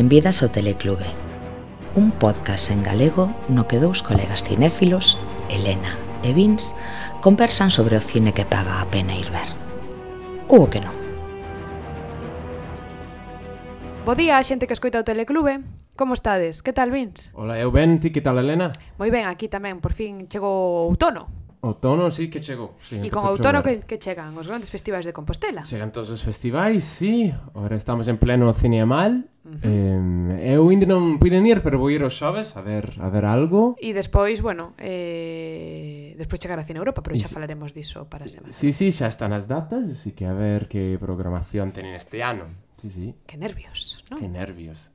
Benvidas ao Teleclube Un podcast en galego no que dous colegas cinéfilos, Elena e Vins, conversan sobre o cine que paga a pena ir ver Ou o que non Bo día a xente que escoita o Teleclube Como estades? Que tal, Vins? Ola, eu ben, ti que tal, Elena? Moi ben, aquí tamén, por fin chegou o outono Outono sí que chegou. Sí, e con outono que, que chegan os grandes festivais de Compostela. Chegan todos os festivais, sí. Ora estamos en pleno Cineamal. Uh -huh. eh, eu ainda non puiden ir, pero vou ir os xoves a ver a ver algo. E despois, bueno, eh, despois chegar a Cine Europa, pero xa y... falaremos diso para a semana. Sí, sí, xa están as datas, así que a ver que programación tenen este ano. Sí, sí. Que nervios, non? Que nervios.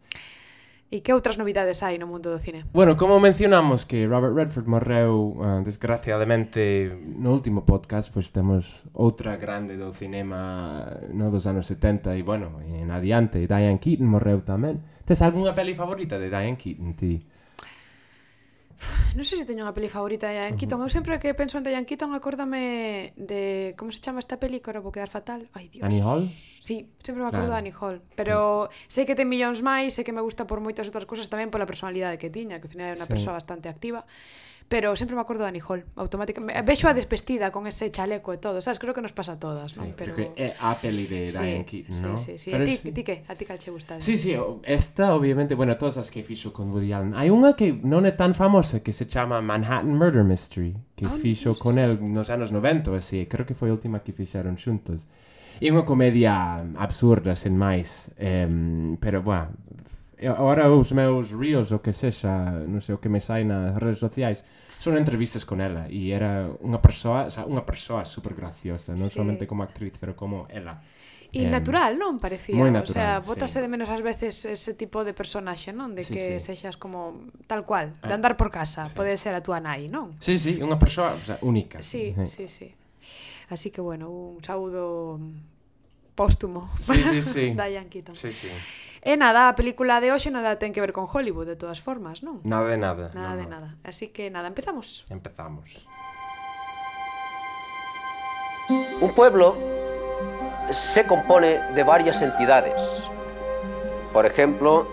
E que outras novidades hai no mundo do cine? Bueno, como mencionamos que Robert Redford morreu uh, desgraciadamente no último podcast, pois pues temos outra grande do cinema no dos anos 70 e bueno, en adiante, Diane Keaton morreu tamén. Tes algunha peli favorita de Diane Keaton ti? Non sei se teño unha peli favorita de Diane Keaton. Eu sempre que penso en Diane Keaton acórdame de... Como se chama esta peli? Que vou quedar fatal. Ai, Dios. Annie Hall? Sí, sempre me acordo claro. de Annie Hall. Pero sí. sei que ten millóns máis, sei que me gusta por moitas outras cousas tamén pola personalidade que tiña, que ao final é unha sí. persoa bastante activa pero sempre me acordo de Annie Hall, automáticamente. Vexo a despestida con ese chaleco e todo, sabes? Creo que nos pasa a todas, non? Sí, pero é a peli de Diane sí, Keaton, sí, ¿no? Sí, sí, pero a ti, sí, ti que? A ti cal che gusta? Sí, sí, esta obviamente, bueno, todas as que fixo con Woody Allen. Hai unha que non é tan famosa que se chama Manhattan Murder Mystery, que oh, fixo no, con sí. el nos anos 90, así, creo que foi a última que fixeron xuntos. É unha comedia absurda, sen máis, eh, pero, bueno, agora os meus reels, o que sexa, non sei, o que me sai nas redes sociais, son entrevistas con ela e era unha persoa, o sea, unha persoa super graciosa, non sí. solamente como actriz, pero como ela. E eh, natural, non? Parecía. Moi natural, o sea, botase sí. de menos ás veces ese tipo de personaxe, non? De sí, que sí. sexas como tal cual, de ah. andar por casa, sí. pode ser a túa nai, non? Sí, sí, unha persoa o sea, única. Sí, sí, sí. Así que, bueno, un saúdo póstumo sí, sí, sí. da Keaton. Sí, sí. E nada, a película de hoxe nada ten que ver con Hollywood, de todas formas, non? Nada de nada. Nada no, de no. nada. Así que nada, empezamos. Empezamos. Un pueblo se compone de varias entidades. Por ejemplo,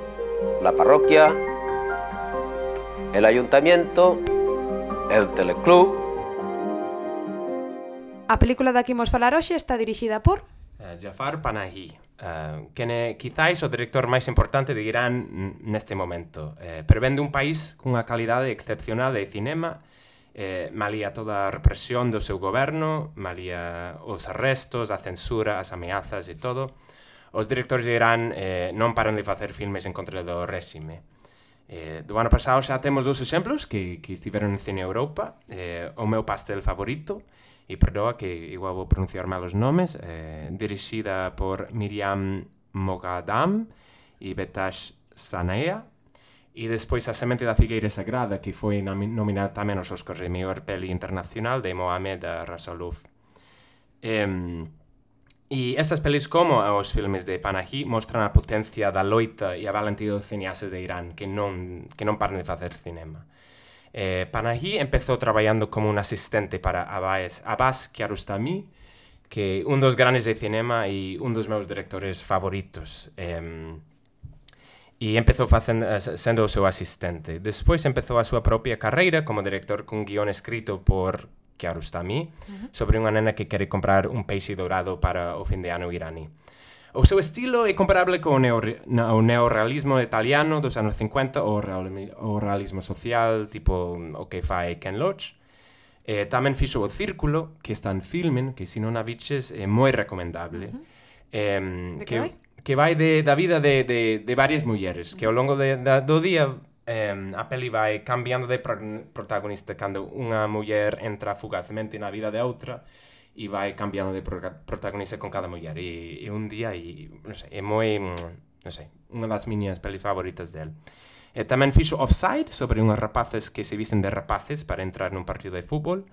la parroquia, el ayuntamiento, el teleclub, A película da que imos falar hoxe está dirixida por Uh, Jafar Panahi, Eh, uh, quen é quizáis o director máis importante de Irán neste momento. Eh, pero vende un país cunha calidade excepcional de cinema, eh, malía toda a represión do seu goberno, malía os arrestos, a censura, as ameazas e todo. Os directores de Irán eh, non paran de facer filmes en contra do réxime. Eh, do ano pasado xa temos dous exemplos que, que estiveron en Cine Europa, eh, O meu pastel favorito, e e perdoa que igual vou pronunciar mal os nomes, eh, dirixida por Miriam Mogadam e Betash Sanea, e despois a Semente da Figueira Sagrada, que foi nominada tamén aos Oscars de Mellor Peli Internacional de Mohamed Rasaluf. Eh, E estas pelis como os filmes de Panahi mostran a potencia da loita e a valentía dos cineastas de Irán que non, que non paran de facer cinema. Eh, Panahi empezó trabajando como un asistente para Abbas, Abbas Kiarostami, que un dos grandes de cinema e un dos meus directores favoritos. Eh, e empezou facendo, sendo o seu asistente. Despois empezou a súa propia carreira como director cun guión escrito por Kiarostami uh -huh. sobre unha nena que quere comprar un peixe dourado para o fin de ano iraní. O seu estilo é comparable co neo, o neorrealismo italiano dos anos 50 ou o realismo social tipo o que fai Ken Loach. Eh, tamén fixo o Círculo, que está en filmen, que se non a viches é moi recomendable. Uh -huh. eh, de que, vai? que vai de, da vida de, de, de varias mulleres, que ao longo de, da, do día eh, a peli vai cambiando de protagonista cando unha muller entra fugazmente na vida de outra, e vai cambiando de protagonista con cada muller e, e un día e, non sei, é moi, non sei, unha das miñas pelis favoritas del. E eh, tamén fixo Offside sobre unhas rapaces que se visten de rapaces para entrar nun partido de fútbol.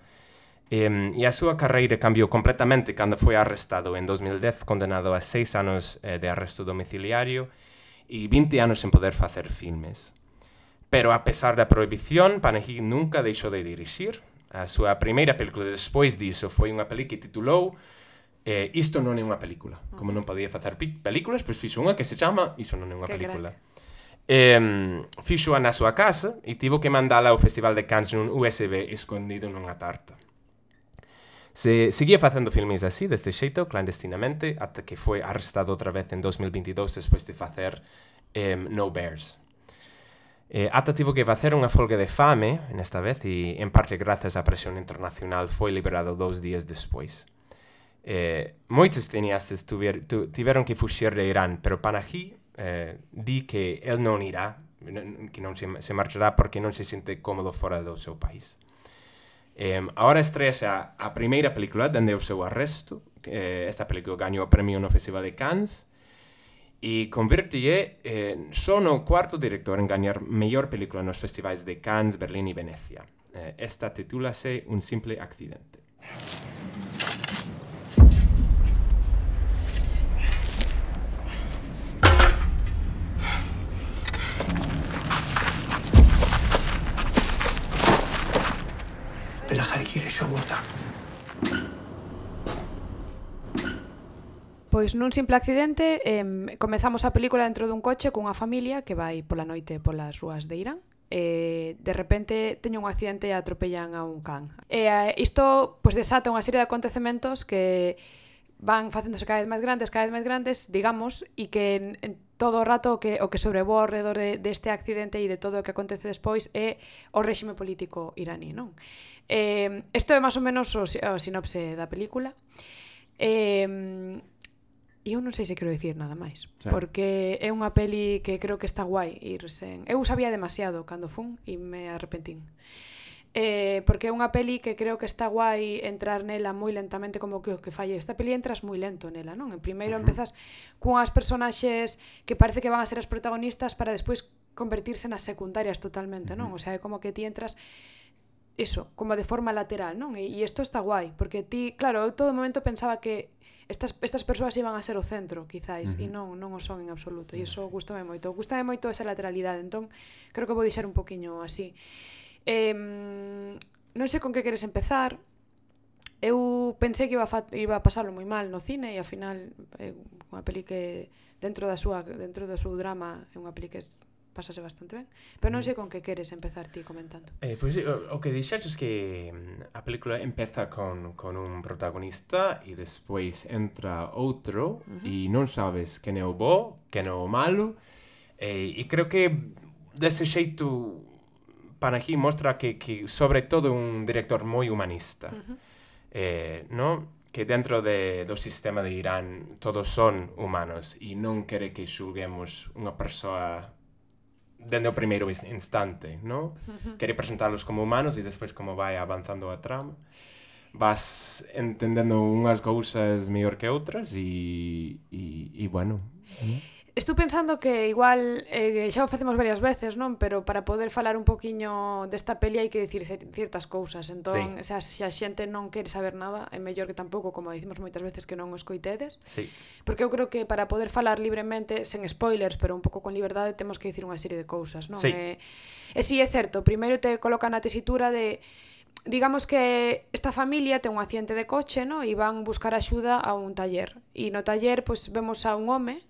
E, e a súa carreira cambiou completamente cando foi arrestado en 2010, condenado a seis anos eh, de arresto domiciliario e 20 anos sen poder facer filmes. Pero a pesar da prohibición, Panehi nunca deixou de dirixir, A súa primeira película despois diso foi unha peli que titulou eh, Isto non é unha película. Como non podía facer películas, pois fixo unha que se chama Isto non é unha que película. Eh, fixo na súa casa e tivo que mandala ao Festival de Cannes nun USB escondido nunha tarta. Se seguía facendo filmes así, deste xeito, clandestinamente, ata que foi arrestado outra vez en 2022 despois de facer eh, No Bears, Eh, ata tivo que facer unha folga de fame nesta vez e en parte grazas á presión internacional foi liberado dous días despois. Eh, moitos cineastas tuver, tu, tiveron que fuxir de Irán, pero Panahi eh, di que el non irá, que non se, se marchará porque non se sente cómodo fora do seu país. Eh, agora estrease a, a primeira película dende o seu arresto, eh, esta película gañou o premio no Festival de Cannes, e convertie eh, só no cuarto director en gañar mellor película nos festivais de Cannes, Berlín e Venecia. Eh, esta titúlase Un simple accidente. بالاخره گیرش آوردم Pois nun simple accidente eh, comezamos a película dentro dun coche cunha familia que vai pola noite polas rúas de Irán eh, de repente teño un accidente e atropellan a un can. E eh, isto pois, desata unha serie de acontecementos que van facéndose cada vez máis grandes, cada vez máis grandes, digamos, e que en, en todo o rato o que, o que sobrevoa alrededor de, deste de accidente e de todo o que acontece despois é o réxime político iraní, non? Eh, isto é máis ou menos o, o sinopse da película. Eh, E eu non sei se quero dicir nada máis, sí. porque é unha peli que creo que está guai ir sen... Eu sabía demasiado cando fun e me arrepentín. Eh, porque é unha peli que creo que está guai entrar nela moi lentamente como que o que falle. Esta peli entras moi lento nela, non? En primeiro uh -huh. empezas cunhas personaxes que parece que van a ser as protagonistas para despois convertirse nas secundarias totalmente, non? O sea, é como que ti entras eso, como de forma lateral, non? E isto está guai, porque ti, claro, eu todo momento pensaba que estas, estas persoas iban a ser o centro, quizáis, uh -huh. e non non o son en absoluto, e iso gustame moito. Gustame moito esa lateralidade, entón creo que vou deixar un poquiño así. Eh, non sei con que queres empezar. Eu pensei que iba a, iba a pasarlo moi mal no cine e ao final é unha peli que dentro da súa dentro do seu drama é unha peli que pasase bastante ben. Pero non sei con que queres empezar ti comentando. Eh, pois pues, o, o que é que mm, a película empeza con, con un protagonista e despois entra outro uh -huh. e non sabes quen é o bo, quen é o malo. Eh, e creo que deste xeito Panahi mostra que, que sobre todo un director moi humanista. Uh -huh. Eh, non? que dentro de, do sistema de Irán todos son humanos e non quere que xulguemos unha persoa dende o primeiro instante, no? Quere presentalos como humanos e despois como vai avanzando a trama vas entendendo unhas cousas mellor que outras e, e, e bueno. ¿no? Estou pensando que igual eh, xa o facemos varias veces, non? Pero para poder falar un poquiño desta peli hai que dicir ciertas cousas. Entón, sí. xa, xa xente non quere saber nada, é mellor que tampouco, como dicimos moitas veces, que non o escoitedes. Sí. Porque eu creo que para poder falar libremente, sen spoilers, pero un pouco con liberdade, temos que dicir unha serie de cousas, non? Sí. E, e si sí, é certo, primeiro te coloca na tesitura de digamos que esta familia ten un accidente de coche, no? E van buscar axuda a un taller. E no taller, pois, pues, vemos a un home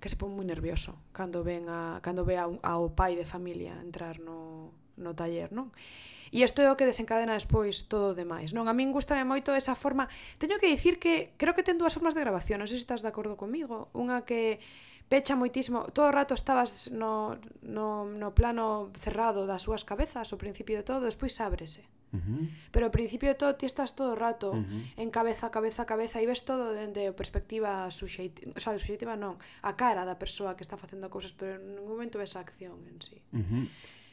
que se pon moi nervioso cando ven a cando ve a, ao pai de familia entrar no no taller, non? E isto é o que desencadena despois todo o demais, non? A min gustame moito esa forma. Teño que dicir que creo que ten dúas formas de grabación, non sei se estás de acordo comigo. Unha que pecha moitísimo, todo o rato estabas no, no, no plano cerrado das súas cabezas, ao principio de todo, despois ábrese. Uh -huh. Pero ao principio de todo ti estás todo o rato uh -huh. en cabeza, cabeza, cabeza e ves todo dende perspectiva suxeitiva, o sea, subxeitiva non, a cara da persoa que está facendo cousas, pero en ningún momento ves a acción en sí. Uh -huh.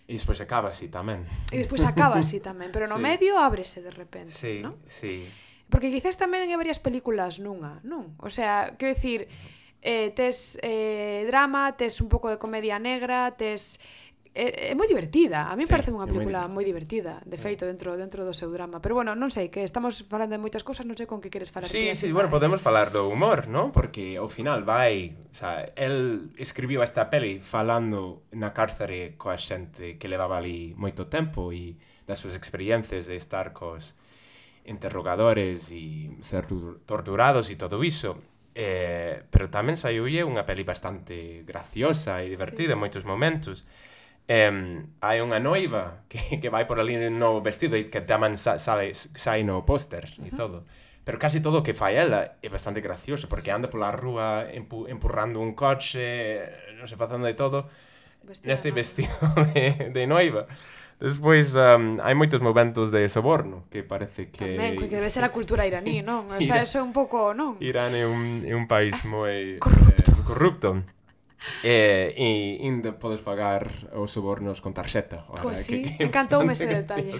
E despois acaba así tamén. E despois acaba así tamén, pero no sí. medio ábrese de repente, sí, non? Sí. Porque quizás tamén hai varias películas nunha, non? O sea, quero dicir, eh, tes eh, drama, tes un pouco de comedia negra, tes é, é moi divertida. A mí sí, parece unha película moi divertida, de feito dentro dentro do seu drama, pero bueno, non sei que estamos falando de moitas cousas, non sei con que queres falar. Sí, sí, bueno, podemos falar do humor, non? Porque ao final vai, o sea, el escribiu esta peli falando na cárcere coa xente que levaba ali moito tempo e das súas experiencias de estar cos interrogadores e ser torturados e todo iso. Eh, pero tamén saiulle unha peli bastante graciosa e divertida sí. en moitos momentos eh, hai unha noiva que, que vai por ali no vestido e que tamén sa, sale, sai no póster uh -huh. e todo. Pero casi todo o que fai ela é bastante gracioso, porque anda pola rúa empu, empurrando un coche, non sei, facendo de todo, vestido neste vestido de, de noiva. Despois, um, hai moitos momentos de soborno, que parece que... Tamén, que debe ser a cultura iraní, non? O sea, eso é un pouco, non? Irán é un, é un país moi... corrupto. Eh, corrupto. e, e inde podes pagar os sobornos con tarxeta. Ora, pues pois sí, que, que encantoume ese detalle.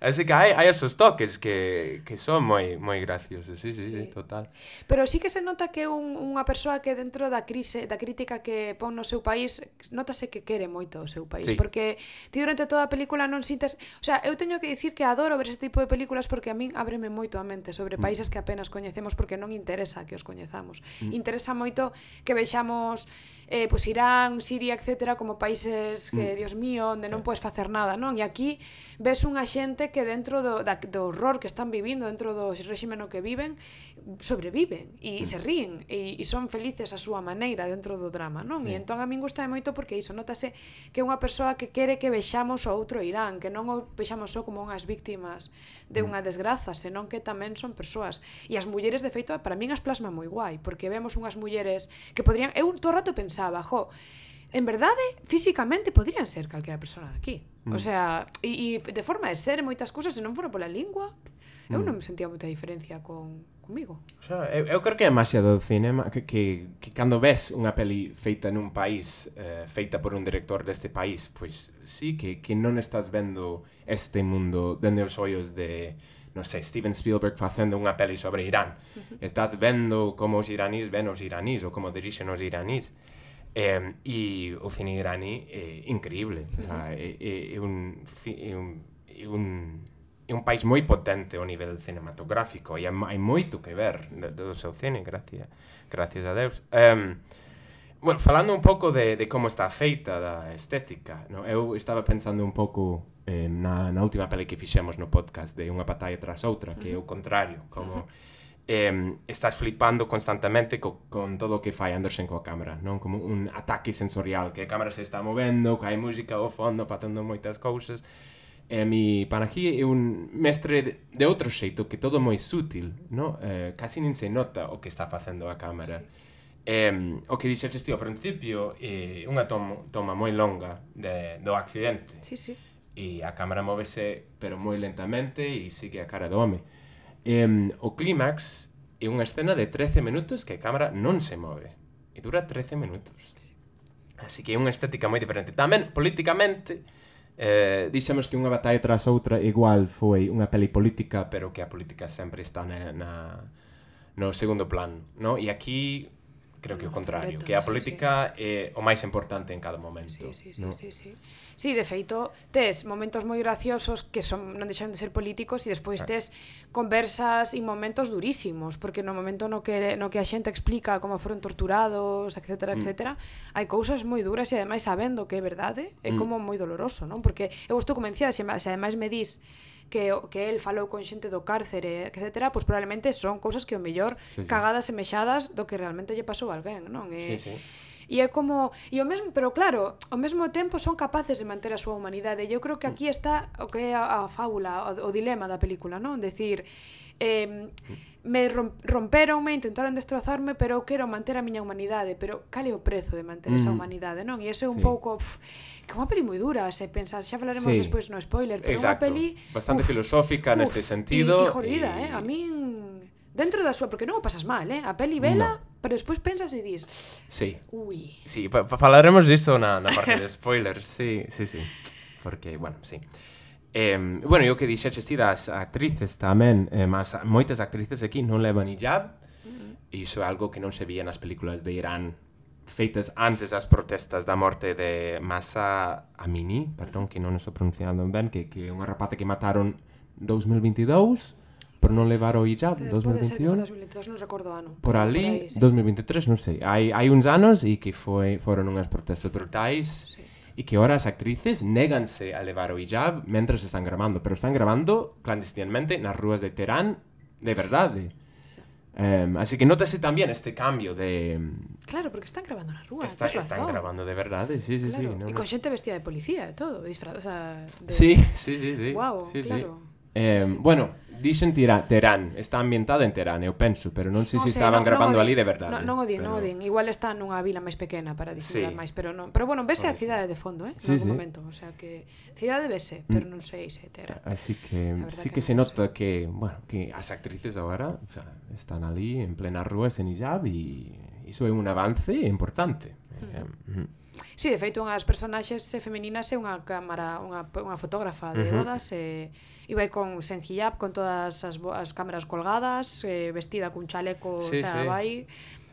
Así que hai, hai esos toques que, que son moi moi graciosos, sí, sí, sí. sí total. Pero sí que se nota que un, unha persoa que dentro da crise, da crítica que pon no seu país, notase que quere moito o seu país, sí. porque ti durante toda a película non sintes, o sea, eu teño que dicir que adoro ver ese tipo de películas porque a min ábreme moito a mente sobre mm. países mm. que apenas coñecemos porque non interesa que os coñezamos. Mm. Interesa moito que vexamos eh, pois Irán, Siria, etcétera, como países que, mm. dios mío, onde non podes facer nada, non? E aquí ves unha xente que dentro do, da, do horror que están vivindo, dentro do réxime no que viven, sobreviven e mm. se ríen e, e son felices a súa maneira dentro do drama, non? Mm. E entón a min gusta moito porque iso, notase que é unha persoa que quere que vexamos o outro Irán, que non o vexamos só como unhas víctimas de mm. unha desgraza, senón que tamén son persoas. E as mulleres, de feito, para min as plasma moi guai, porque vemos unhas mulleres que podrían... Eu todo o rato pensaba pensaba, jo, en verdade, físicamente podrían ser calquera persona daqui. Mm. O sea, e, e de forma de ser moitas cousas, se non fora pola lingua, eu mm. non me sentía moita diferencia con comigo. O sea, eu, eu creo que é máxia do cinema que, que, que cando ves unha peli feita nun país, eh, feita por un director deste país, pois sí que, que non estás vendo este mundo dende os ollos de, non sei, Steven Spielberg facendo unha peli sobre Irán. Uh -huh. Estás vendo como os iranís ven os iranís ou como dirixen os iranís. Eh, e o cine iraní é eh, increíble, o sea, é, é, eh, eh, é, un, é, un, é un é un país moi potente ao nivel cinematográfico e hai moito que ver do seu cine, gracias, gracias a Deus. Um, bueno, falando un pouco de, de como está feita da estética, no? eu estaba pensando un pouco eh, na, na última peli que fixemos no podcast de unha batalla tras outra, que é o contrario, como... Uh -huh eh, estás flipando constantemente co con todo o que fai Anderson coa cámara, non? Como un ataque sensorial, que a cámara se está movendo, que hai música ao fondo, facendo moitas cousas. E mi Panahi é un mestre de, de outro xeito que todo moi sutil, non? Eh, casi nin se nota o que está facendo a cámara. Sí. Eh, o que dixeches ti ao principio é eh, unha toma, toma moi longa de, do accidente. Sí, sí. E a cámara móvese pero moi lentamente e sigue a cara do home Eh, o clímax é unha escena de 13 minutos que a cámara non se move. E dura 13 minutos. Sí. Así que é unha estética moi diferente. Tamén, políticamente, eh, dixemos que unha batalla tras outra igual foi unha peli política, pero que a política sempre está na, na no segundo plano, no? E aquí creo que o contrario, que a política sí, sí. é o máis importante en cada momento. Sí, sí, sí, no? sí, sí. sí. Sí, de feito, tes momentos moi graciosos que son non deixan de ser políticos e despois tes conversas e momentos durísimos, porque no momento no que no que a xente explica como foron torturados, etc, mm. etc, hai cousas moi duras e ademais sabendo que é verdade, é mm. como moi doloroso, non? Porque eu estou convencida se, se ademais me dis que que el falou con xente do cárcere, etcétera, pois pues probablemente son cousas que o mellor sí, sí. cagadas semexadas do que realmente lle pasou a alguén, non? E, sí, sí E é como, e o mesmo, pero claro, ao mesmo tempo son capaces de manter a súa humanidade. E eu creo que aquí está o que é a, a fábula, o, o dilema da película, non? Decir, eh, me romperonme, intentaron destrozarme, pero eu quero manter a miña humanidade, pero cal é o prezo de manter mm. esa humanidade, non? E ese é un sí. pouco pf, que é unha peli moi dura, se pensas, xa falaremos sí. despois no spoiler, pero Exacto. unha peli bastante uf, filosófica uf, nese sentido. E, e jodida, y... eh? A min dentro da súa, porque non o pasas mal, eh? A peli vela no pero despois pensas e dis... Sí. Ui. Sí, pa pa falaremos disto na, na parte de spoilers, sí, sí, sí. Porque, bueno, sí. Eh, bueno, eu que dixeches ti das actrices tamén, eh, mas moitas actrices aquí non levan hijab, e iso é algo que non se vía nas películas de Irán feitas antes das protestas da morte de Massa Amini, perdón que non estou pronunciando ben, que, que é unha rapaza que mataron 2022, por non levar o hijab 2021. Pode ser 2022, non recordo ano. Por ali, por aí, sí. 2023, non sei. Hai, hai uns anos e que foi, foron unhas protestas brutais sí. e que ahora as actrices néganse a levar o hijab mentres están grabando, pero están grabando clandestinamente nas rúas de Terán de verdade. Um, así que nótase también este cambio de... Claro, porque están grabando nas rúa, Está, Están razón. grabando de verdade, sí, sí, claro. sí. No, e con xente vestida de policía e todo, disfrazada o sea, de... Sí, sí, sí, sí. Wow, sí, claro. Sí. Um, sí, sí. Bueno, Dixen tira, Terán, está ambientada en Terán, eu penso, pero non sei se si estaban non, grabando non ali de verdade. Non, non o din, non o din. Igual está nunha vila máis pequena para disimular sí. máis, pero non. Pero bueno, vese a cidade de fondo, eh? Sí, algún sí. momento, o sea que cidade vese, mm. pero non sei se Terán. Así que sí que, que se nota que, bueno, que as actrices agora, o sea, están ali en plena rúa sen Hijab e iso é un avance importante. Mm. Eh, mm. Sí, de feito, unhas personaxes personaxes femininas é unha cámara, unha, unha fotógrafa de bodas, uh -huh. e, e vai con sen hijab, con todas as, as cámaras colgadas, eh, vestida cun chaleco, sí, o sea, sí. vai...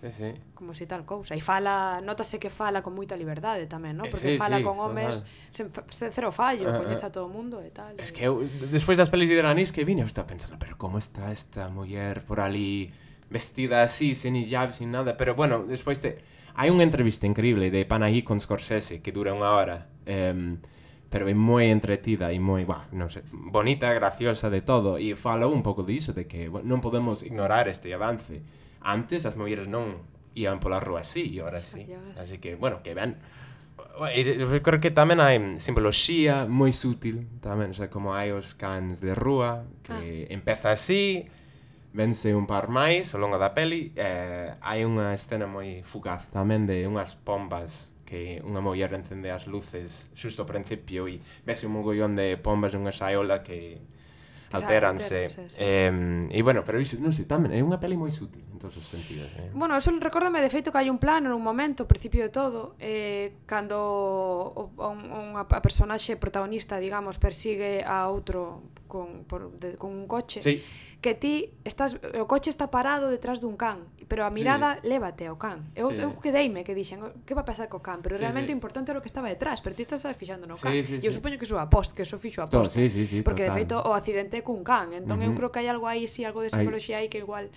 Sí, sí. Como se si tal cousa. E fala, notase que fala con moita liberdade tamén, non? Eh, Porque sí, fala sí, con homes sen, sen cero fallo, eh, eh, uh, coñece a todo o mundo e tal. Es e... que eu, despois das pelis de Granís que vine, eu estaba pensando, pero como está esta muller por ali vestida así, sin hijab, sin nada. Pero bueno, después de... Hay una entrevista increíble de Panahi con Scorsese que dura una hora. Eh, pero é moi entretida e moi, bah, non sei, bonita, graciosa de todo e fala un pouco diso de que bueno, non podemos ignorar este avance. Antes as mulleres non iban pola rúa así e agora sí. Así que, bueno, que ven Eu creo que tamén hai simboloxía moi sutil tamén, o sea, como hai os cans de rúa que ah. empeza así, Vense un par máis ao longo da peli eh, hai unha escena moi fugaz tamén de unhas pombas que unha muller encende as luces xusto ao principio e vese un mogollón de pombas nunha xaiola que alteranse. alteranse sí. eh, e bueno, pero iso, non sei, tamén é unha peli moi sutil todos os sentidos. Eh? Bueno, eso recórdame de feito que hai un plano nun momento, ao principio de todo, eh, cando o, un, unha a personaxe protagonista, digamos, persigue a outro con, por, de, con un coche, sí. que ti estás o coche está parado detrás dun can, pero a mirada sí. lévate ao can. Eu, sí. eu quedeime que dixen, oh, que va a pasar co can? Pero sí, realmente sí. o importante era o que estaba detrás, pero ti estás fixando no can. Sí, sí, e eu sí. supoño que súa post, que eso fixo a post. Sí, sí, sí, porque total. de feito o accidente é cun can, entón uh -huh. eu creo que hai algo aí, si sí, algo de psicología aí que igual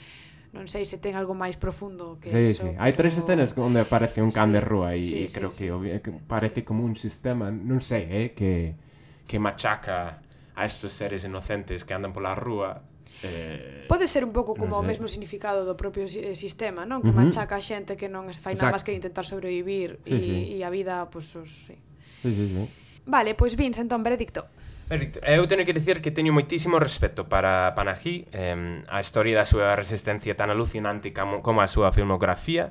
non sei se ten algo máis profundo que sí, eso. Sí. Hai tres pero... escenas onde aparece un can sí, de rúa e sí, sí, creo sí, que, sí. que parece como un sistema, non sei, eh, que que machaca a estes seres inocentes que andan pola rúa Eh, Pode ser un pouco como o mesmo significado do propio eh, sistema, non? Que uh -huh. machaca a xente que non fai nada máis que intentar sobrevivir sí, e, sí. e a vida, pois, pues, os, sí. Sí, sí, sí. Vale, pois Vince, entón veredicto. Eu teño que dicir que teño moitísimo respeto para Panají eh, A historia da súa resistencia tan alucinante como, como a súa filmografía.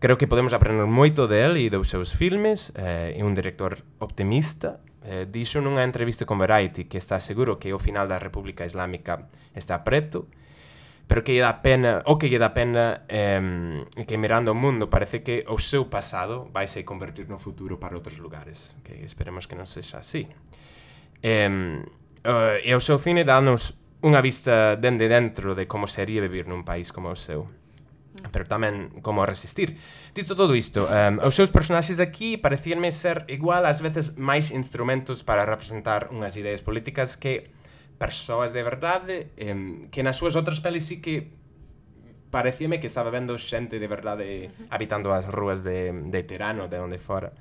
Creo que podemos aprender moito de él e dos seus filmes eh, É un director optimista eh, Dixo nunha entrevista con Variety que está seguro que o final da República Islámica está preto Pero que lle dá pena, o que lle dá pena eh, que mirando o mundo parece que o seu pasado vai se convertir no futuro para outros lugares Que esperemos que non sexa así. E, e o seu cine danos unha vista dende dentro de como sería vivir nun país como o seu mm. pero tamén como resistir. Dito todo isto, um, os seus personaxes aquí parecíanme ser igual ás veces máis instrumentos para representar unhas ideas políticas que persoas de verdade, um, que nas súas outras pelis sí que parecíame que estaba vendo xente de verdade habitando as rúas de, de Tirano, de onde fora.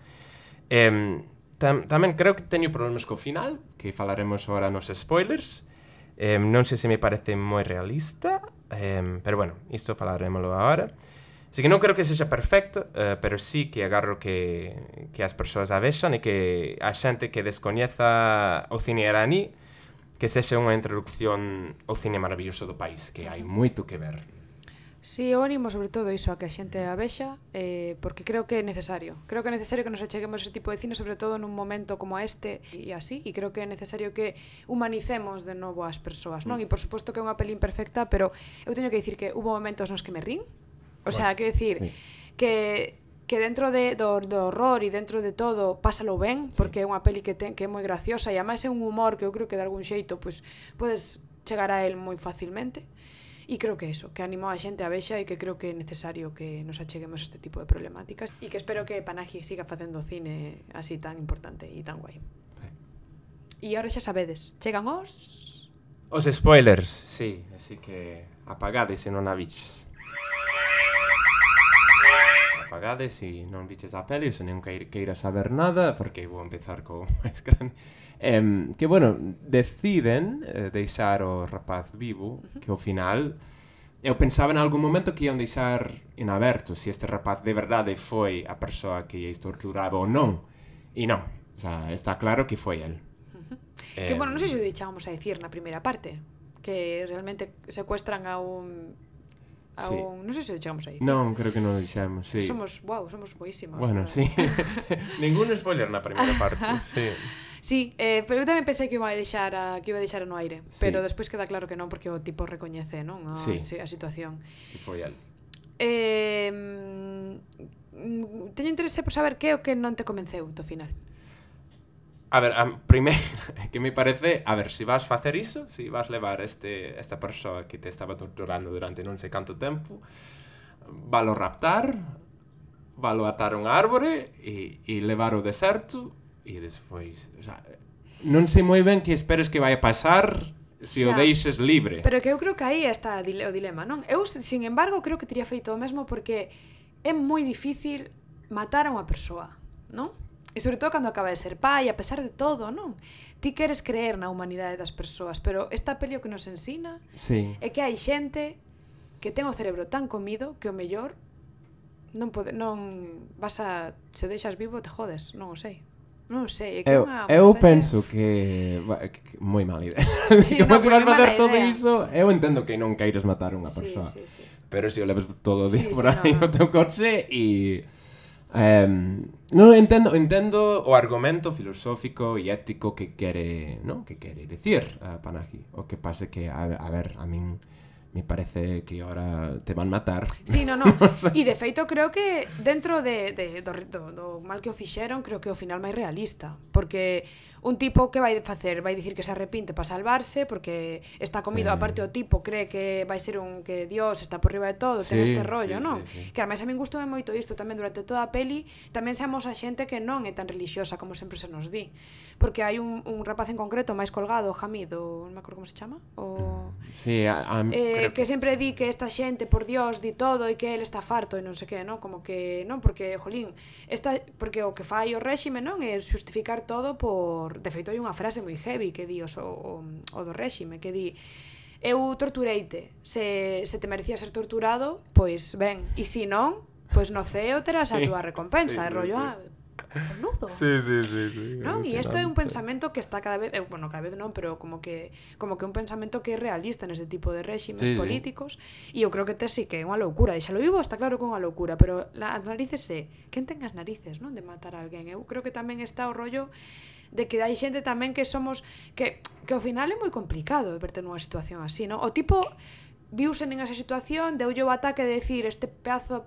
Um, Tam, tamén creo que teño problemas co final, que falaremos ahora nos spoilers. Eh, non sei se me parece moi realista, eh, pero bueno, isto falaremoslo agora. Así que non creo que sexa perfecto, eh, pero sí que agarro que, que as persoas a vexan e que a xente que descoñeza o cine iraní que sexa unha introducción ao cine maravilloso do país, que hai moito que ver. Si, sí, eu animo sobre todo iso a que a xente a vexa eh, porque creo que é necesario. Creo que é necesario que nos acheguemos ese tipo de cine sobre todo nun momento como este e así e creo que é necesario que humanicemos de novo as persoas, non? Mm. E por suposto que é unha peli imperfecta, pero eu teño que dicir que hubo momentos nos que me rin. O sea, que decir sí. que que dentro de, do, do horror e dentro de todo pásalo ben, porque é unha peli que, ten, que é moi graciosa e ademais é un humor que eu creo que de algún xeito pues, podes chegar a él moi facilmente. E creo que eso, que animo a xente a vexa e que creo que é necesario que nos acheguemos a este tipo de problemáticas e que espero que Panagi siga facendo cine así tan importante e tan guai. E agora xa sabedes, chegan os... Os spoilers, sí, así que apagades se non a viches. Apagades e non viches a peli, se non queira saber nada, porque vou empezar co máis grande Eh, que, bueno, deciden eh, deixar o rapaz vivo, que ao final... Eu pensaba en algún momento que ian deixar en aberto se este rapaz de verdade foi a persoa que iais torturaba ou non. E non, o sea, está claro que foi el. Uh -huh. eh, que, bueno, non sei se o deixábamos a decir na primeira parte, que realmente secuestran a un a sí. un... Non sei se o chegamos aí. Non, creo que non o dixemos, sí. Somos, wow, somos boísimos. Bueno, pero... sí. Ningún spoiler na primeira parte, sí. Sí, eh, pero eu tamén pensei que iba a deixar a, que iba a deixar no aire, sí. pero despois queda claro que non porque o tipo recoñece, non, a, sí. a situación. E foi al. Eh, teño interese por saber que é o que non te convenceu do final. A ver, a primeiro, que me parece, a ver, se si vas facer iso, se si vas levar este, esta persoa que te estaba torturando durante non sei canto tempo, valo raptar, valo atar un árbore e, e levar ao deserto E despois, o sea, non sei moi ben que esperes que vai pasar se xa. o deixes libre. Pero que eu creo que aí está o dilema, non? Eu, sin embargo, creo que teria feito o mesmo porque é moi difícil matar a unha persoa, non? E sobre todo cando acaba de ser pai, a pesar de todo, non? Ti queres creer na humanidade das persoas, pero esta peli o que nos ensina sí. é que hai xente que ten o cerebro tan comido que o mellor non pode, non vas a se o deixas vivo te jodes, non o sei. Non sei, é que eu, unha Eu penso que, que moi mala idea. Sí, Como no, se vas matar todo idea. iso, eu entendo que non queiras matar unha persoa. Sí, sí, sí. Pero se si o leves todo o día sí, por sí, aí no, no. teu coche e Um, non entendo, entendo o argumento filosófico e ético que quere, non? Que quere decir eh, a uh, Panahi. O que pase que a, a ver, a min me parece que ahora te van matar. Sí, no, no. E de feito creo que dentro de, de do, do, do mal que o fixeron, creo que o final máis realista, porque un tipo que vai facer, vai dicir que se arrepinte para salvarse porque está comido, sí. aparte o tipo cree que vai ser un que Dios está por riba de todo, sí, ten este rollo, sí, non? Sí, sí. Que ademais a min gustoume moito isto tamén durante toda a peli, tamén seamos a xente que non é tan relixiosa como sempre se nos di, porque hai un, un rapaz en concreto máis colgado, Hamid, o, non me acordo como se chama, o Sí, a, a, eh, que, que sempre di que esta xente por Dios di todo e que el está farto e non sei que, non? Como que non, porque jolín, esta porque o que fai o réxime non é justificar todo por, de feito hai unha frase moi heavy que di o, o, o do réxime, que di eu tortureite. Se, se te merecía ser torturado, pois ben, e se si non, pois no ceo terás sí, a túa recompensa, sí, rollo, sí. ah, cojonudo. Sí, sí, sí, sí. Non? E isto é un pensamento que está cada vez, eh, bueno, cada vez non, pero como que como que un pensamento que é realista nese tipo de réximes sí, políticos e sí. eu creo que te sí que é unha loucura, e xa lo vivo, está claro que é unha loucura, pero la, as narices é, quen ten as narices, non, de matar a alguén. Eu creo que tamén está o rollo de que hai xente tamén que somos que que ao final é moi complicado verte nunha situación así, non? O tipo viuse nesa situación, deulle o ataque de decir este pedazo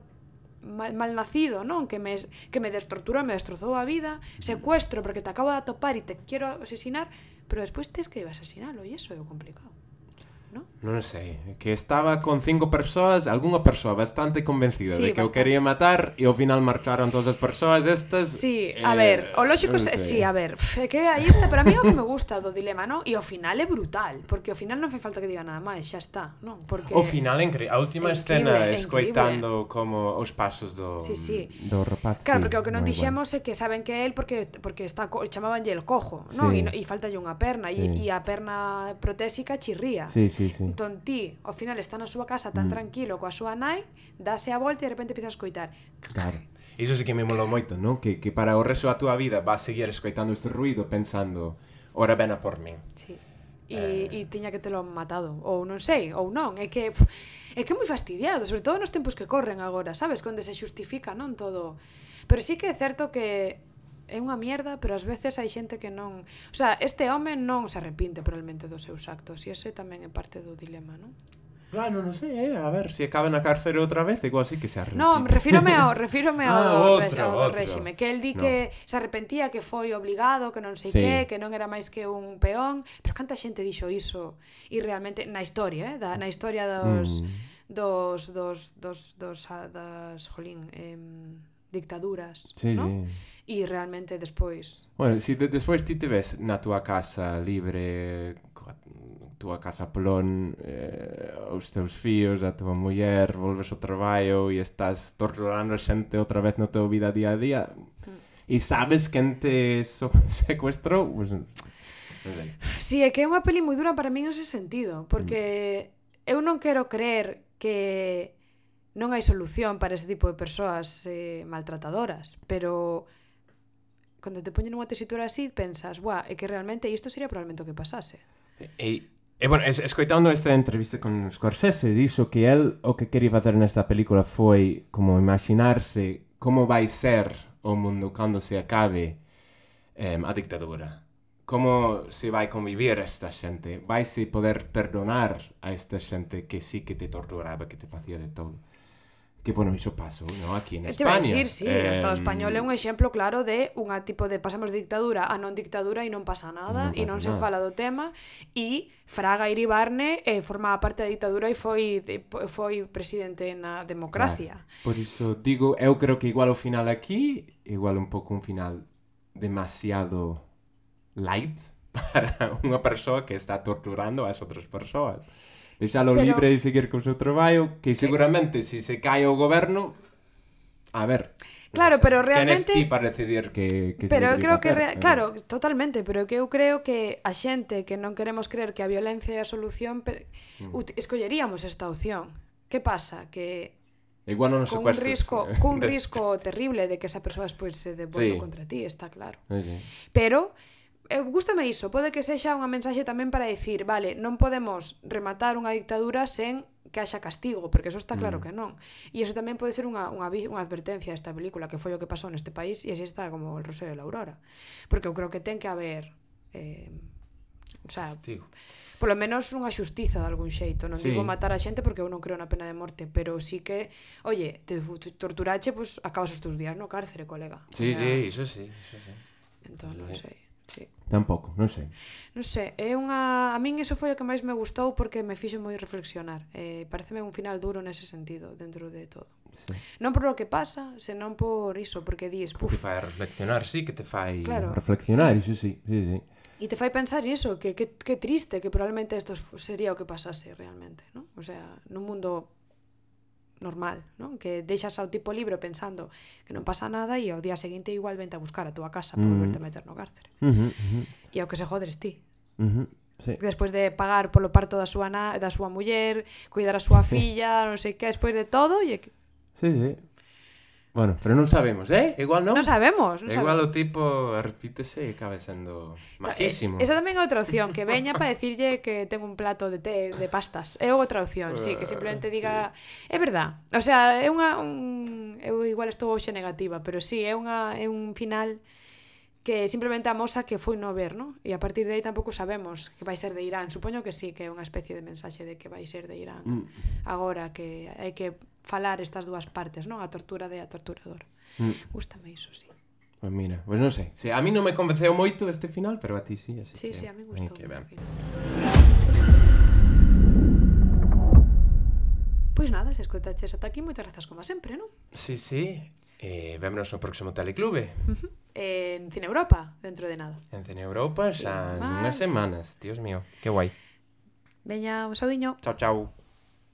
mal, mal nacido, ¿no? Que me, que me destorturó, me destrozó la vida, secuestro porque te acabo de topar y te quiero asesinar, pero después te es que vas a asesinarlo y eso es complicado. non? Non sei, que estaba con cinco persoas, algunha persoa bastante convencida sí, de que bastante. quería matar e ao final marcharon todas as persoas estas. Sí, eh, a ver, eh, o lógico é, sí, a ver, é que aí está, pero a mí é o que me gusta do dilema, non? E ao final é brutal, porque ao final non fai falta que diga nada máis, xa está, non? Porque O final é increíble, a última escena é escoitando increíble. como os pasos do sí, sí. do rapaz. Claro, sí, porque o que non dixemos bueno. é que saben que é el porque porque está chamabanlle el cojo, non? Sí. E, e faltalle unha perna e sí. a perna protésica chirría. Sí, sí, sí. Entón ti, ao final está na súa casa tan mm. tranquilo coa súa nai, dase a volta e de repente empieza a escoitar. Claro. Iso sí que me molou moito, non? Que, que para o resto da túa vida vas seguir escoitando este ruido pensando ora ven a por min. Sí. E, eh... e tiña que te lo matado ou non sei, ou non, é que pff, é que é moi fastidiado, sobre todo nos tempos que corren agora, sabes, onde se xustifica non todo. Pero sí que é certo que é unha mierda, pero ás veces hai xente que non... O sea, este home non se arrepinte probablemente dos seus actos, e ese tamén é parte do dilema, non? Ah, claro, non sei, eh? a ver, se si acaba na cárcere outra vez, igual sí que se arrepinte. Non, refírome ao, refírome ao, ah, outro, ao outro. réxime, que el di no. que se arrepentía, que foi obligado, que non sei sí. que, que non era máis que un peón, pero canta xente dixo iso, e realmente, na historia, eh? da, na historia dos... Mm. Dos, dos, dos, dos, dos, das, jolín, eh, dictaduras, sí, ¿no? Sí e realmente despois... Bueno, se si de, despois ti te ves na túa casa libre, coa túa casa plón, eh, os teus fíos, a túa muller, volves ao traballo e estás torturando a xente outra vez no teu vida día a día, mm. e sabes quen te so secuestrou, pues, Si, sí, é que é unha peli moi dura para min nese sentido, porque mm. eu non quero creer que non hai solución para ese tipo de persoas eh, maltratadoras, pero cando te poñen unha tesitura así, pensas, buah, é que realmente isto sería probablemente o que pasase. E, e bueno, es, escoitando esta entrevista con Scorsese, dixo que el o que quería facer nesta película foi como imaginarse como vai ser o mundo cando se acabe eh, a dictadura. Como se vai convivir esta xente? Vai se poder perdonar a esta xente que sí que te torturaba, que te facía de todo? que, bueno, iso pasou, non? Aquí en eh, España. Decir, sí, eh... o Estado español é un exemplo claro de unha tipo de pasamos de dictadura a non dictadura e non pasa nada, non e non nada. se fala do tema, e Fraga Iribarne eh, formaba parte da dictadura e foi de, foi presidente na democracia. Claro. Por iso digo, eu creo que igual o final aquí, igual un pouco un final demasiado light para unha persoa que está torturando ás outras persoas deixalo Pero... libre e seguir co seu traballo, que seguramente se se cae o goberno, a ver, Claro, pero realmente Tenes ti para decidir que, que Pero eu creo que re... claro, totalmente, pero que eu creo que a xente que non queremos creer que a violencia é a solución, pero... mm. escolleríamos esta opción. Que pasa? Que Igual non nos cun risco, cun risco terrible de que esa persoa despois se devolva sí. contra ti, está claro. Sí. Pero eu gústame iso, pode que sexa unha mensaxe tamén para dicir, vale, non podemos rematar unha dictadura sen que haxa castigo, porque eso está claro mm. que non. E iso tamén pode ser unha, unha, unha advertencia desta película, que foi o que pasou neste país, e así está como el Roseo de la Aurora. Porque eu creo que ten que haber... Eh, o sea, castigo polo menos unha xustiza de algún xeito, non sí. digo matar a xente porque eu non creo na pena de morte, pero sí que, oye, te torturache, pois pues, acabas os teus días no cárcere, colega. Sí, o sea, sí, iso sí, iso sí. Entón, non sei. Sí. Tampouco, non sei. Non sei, é unha a min eso foi o que máis me gustou porque me fixo moi reflexionar. Eh, pareceme un final duro nese sentido, dentro de todo. Sí. Non por o que pasa, senón por iso, porque dis, puf. Que fai reflexionar, sí, que te fai claro. reflexionar, iso sí, sí, sí. E te fai pensar iso, que, que, que triste, que probablemente isto sería o que pasase realmente, non? O sea, nun mundo normal, non? Que deixas ao tipo libro pensando que non pasa nada e ao día seguinte igual vente a buscar a túa casa para mm. volverte a meter no cárcere. Uh -huh, uh -huh. E ao que se jodes ti. Uh -huh. Sí. Despois de pagar polo parto da súa na, da súa muller, cuidar a súa filla, non sei que, despois de todo, e que... Sí, sí. Bueno, pero non sabemos, eh? Igual non. Non sabemos, non Igual sabemos. o tipo repítese e cabe sendo majísimo. Esa tamén é outra opción, que veña para decirlle que ten un plato de té, de pastas. É outra opción, sí, que simplemente eh, diga, sí. é verdad. O sea, é unha un eu igual estou hoxe negativa, pero sí, é unha é un final que simplemente amosa que foi no ver, ¿no? E a partir de aí tampouco sabemos que vai ser de Irán. Supoño que sí, que é unha especie de mensaxe de que vai ser de Irán. Mm. Agora que hai que falar estas dúas partes, non? A tortura de a torturador. Mm. Gústame iso, sí. Pois pues mira, pois pues non sei. Se, a mí non me convenceu moito este final, pero a ti sí, así sí, que... Sí, a mí gustou. Que ben. Pois nada, se escoitaches ata aquí, moitas grazas como sempre, non? Sí, sí. Eh, vémonos no próximo Teleclube. Uh -huh. eh, en Cine Europa, dentro de nada. En Cine Europa xa nunhas semanas, dios mío, que guai. Veña, un saudiño. Chao, chao.